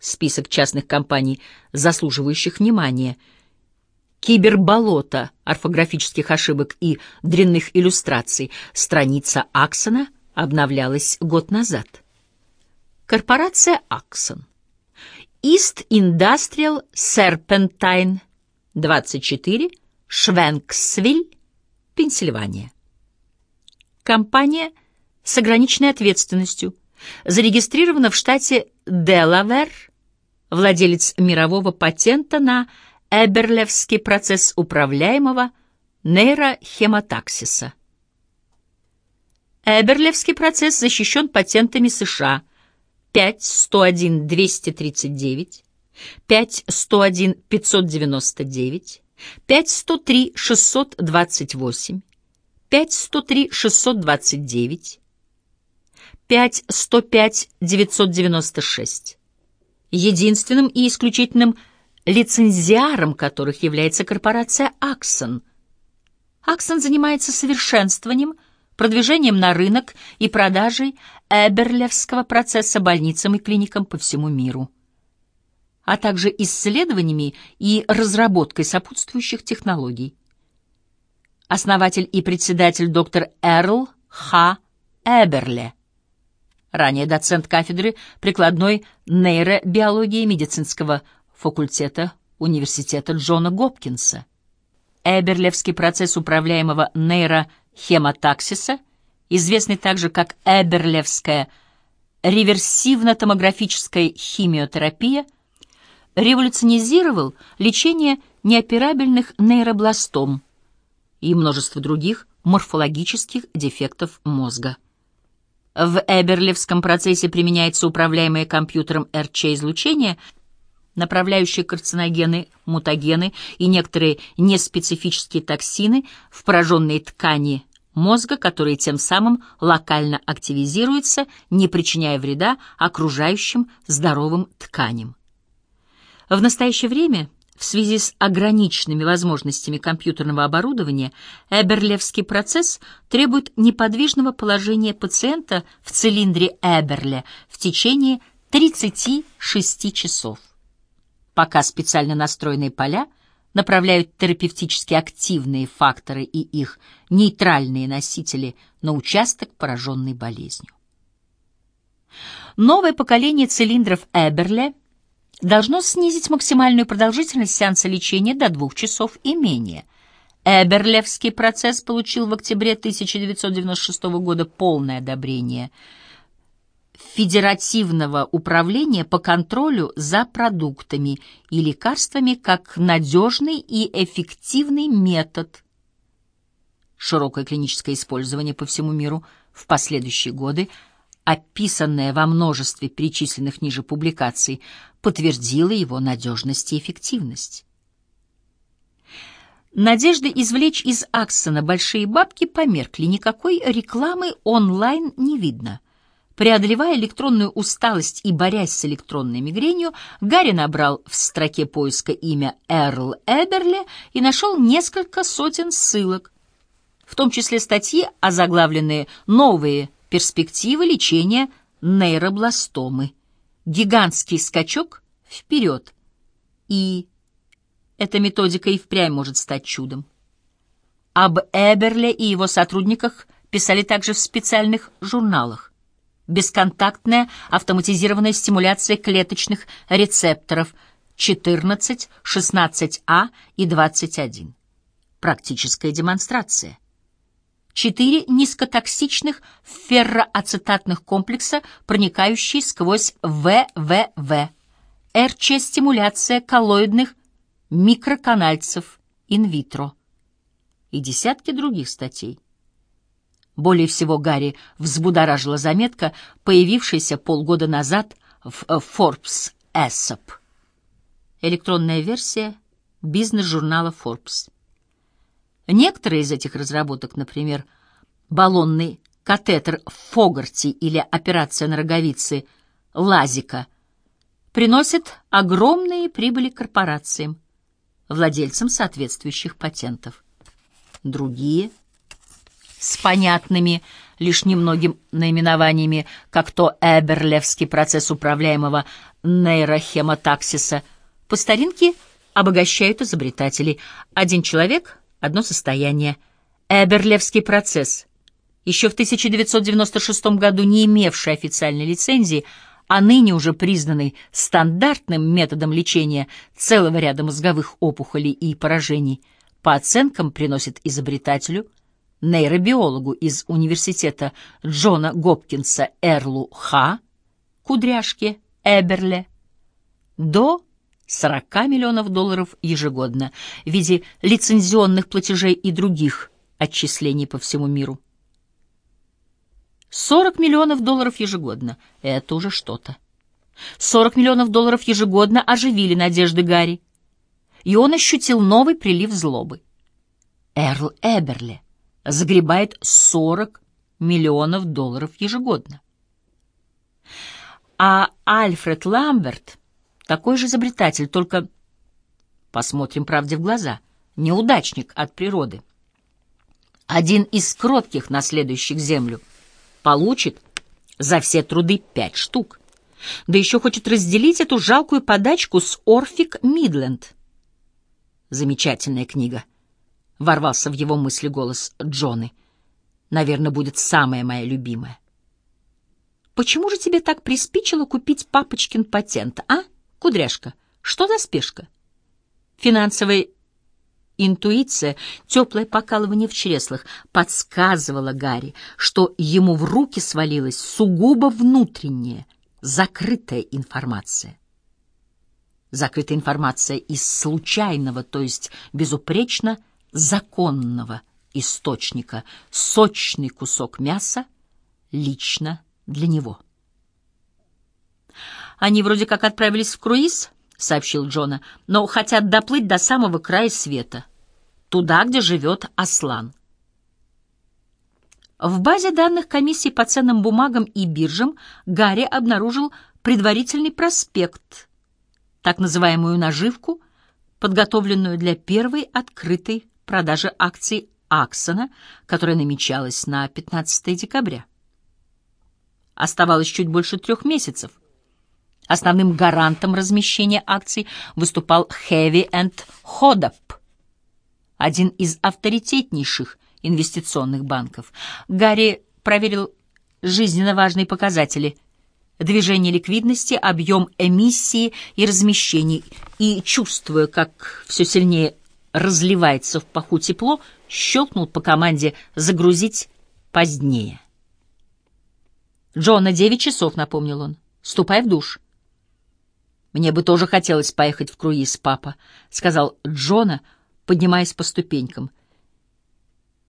Список частных компаний, заслуживающих внимания. Киберболото орфографических ошибок и дрянных иллюстраций. Страница Аксона обновлялась год назад. Корпорация Аксон. East Industrial Serpentine, 24, Швенксвиль, Пенсильвания. Компания с ограниченной ответственностью зарегистрирована в штате Делавер, владелец мирового патента на Эберлевский процесс управляемого нейрохемотаксиса. Эберлевский процесс защищен патентами США 5.101.239, 5.101.599, 5.103.628, 5.103.629, 5.105.996. Единственным и исключительным лицензиаром которых является корпорация «Аксон». «Аксон» занимается совершенствованием, продвижением на рынок и продажей Эберлевского процесса больницам и клиникам по всему миру, а также исследованиями и разработкой сопутствующих технологий. Основатель и председатель доктор Эрл Х. Эберле, ранее доцент кафедры прикладной нейробиологии медицинского факультета Университета Джона Гопкинса. Эберлевский процесс управляемого нейрохемотаксиса, известный также как Эберлевская реверсивно-томографическая химиотерапия, революционизировал лечение неоперабельных нейробластом и множество других морфологических дефектов мозга. В Эберлевском процессе применяется управляемое компьютером РЧ-излучение – направляющие карциногены, мутагены и некоторые неспецифические токсины в пораженные ткани мозга, которые тем самым локально активизируются, не причиняя вреда окружающим здоровым тканям. В настоящее время в связи с ограниченными возможностями компьютерного оборудования Эберлевский процесс требует неподвижного положения пациента в цилиндре Эберле в течение 36 часов пока специально настроенные поля направляют терапевтически активные факторы и их нейтральные носители на участок, пораженный болезнью. Новое поколение цилиндров Эберле должно снизить максимальную продолжительность сеанса лечения до двух часов и менее. Эберлевский процесс получил в октябре 1996 года полное одобрение – Федеративного управления по контролю за продуктами и лекарствами как надежный и эффективный метод. Широкое клиническое использование по всему миру в последующие годы, описанное во множестве перечисленных ниже публикаций, подтвердило его надежность и эффективность. Надежды извлечь из Аксона большие бабки померкли, никакой рекламы онлайн не видно — Преодолевая электронную усталость и борясь с электронной мигренью, Гарри набрал в строке поиска имя Эрл Эберли и нашел несколько сотен ссылок, в том числе статьи, озаглавленные «Новые перспективы лечения нейробластомы», «Гигантский скачок вперед» и «Эта методика и впрямь может стать чудом». Об Эберле и его сотрудниках писали также в специальных журналах бесконтактная автоматизированная стимуляция клеточных рецепторов 14, 16А и 21. Практическая демонстрация. Четыре низкотоксичных ферроацетатных комплекса, проникающие сквозь ВВВ. РЧ-стимуляция коллоидных микроканальцев инвитро. И десятки других статей. Более всего Гарри взбудоражила заметка, появившаяся полгода назад в Forbes ESOP. Электронная версия бизнес-журнала Forbes. Некоторые из этих разработок, например, баллонный катетер Фогарти или операция на роговице Лазика, приносят огромные прибыли корпорациям, владельцам соответствующих патентов. Другие — с понятными лишь немногим наименованиями, как то Эберлевский процесс управляемого нейрохемотаксиса по старинке обогащают изобретателей. Один человек — одно состояние. Эберлевский процесс, еще в 1996 году не имевший официальной лицензии, а ныне уже признанный стандартным методом лечения целого ряда мозговых опухолей и поражений, по оценкам приносит изобретателю, нейробиологу из университета Джона Гопкинса Эрлу Ха, кудряшке Эберле, до 40 миллионов долларов ежегодно в виде лицензионных платежей и других отчислений по всему миру. 40 миллионов долларов ежегодно — это уже что-то. 40 миллионов долларов ежегодно оживили надежды Гарри, и он ощутил новый прилив злобы. Эрл Эберли загребает 40 миллионов долларов ежегодно. А Альфред Ламберт такой же изобретатель, только, посмотрим правде в глаза, неудачник от природы. Один из кротких наследующих землю — получит за все труды пять штук. Да еще хочет разделить эту жалкую подачку с Орфик Мидленд. Замечательная книга. Ворвался в его мысли голос Джоны. Наверное, будет самая моя любимая. Почему же тебе так приспичило купить папочкин патент, а, кудряшка? Что за спешка? Финансовая Интуиция, теплое покалывание в чреслах, подсказывала Гарри, что ему в руки свалилась сугубо внутренняя, закрытая информация. Закрытая информация из случайного, то есть безупречно законного источника, сочный кусок мяса лично для него. Они вроде как отправились в круиз, — сообщил Джона, — но хотят доплыть до самого края света туда, где живет Аслан. В базе данных комиссии по ценным бумагам и биржам Гарри обнаружил предварительный проспект, так называемую наживку, подготовленную для первой открытой продажи акций Аксона, которая намечалась на 15 декабря. Оставалось чуть больше трех месяцев. Основным гарантом размещения акций выступал Heavy and Hodap, один из авторитетнейших инвестиционных банков. Гарри проверил жизненно важные показатели – движение ликвидности, объем эмиссии и размещений, и, чувствуя, как все сильнее разливается в паху тепло, щелкнул по команде «загрузить позднее». «Джон, на девять часов», — напомнил он. «Ступай в душ». «Мне бы тоже хотелось поехать в круиз, папа», — сказал Джона, — поднимаясь по ступенькам.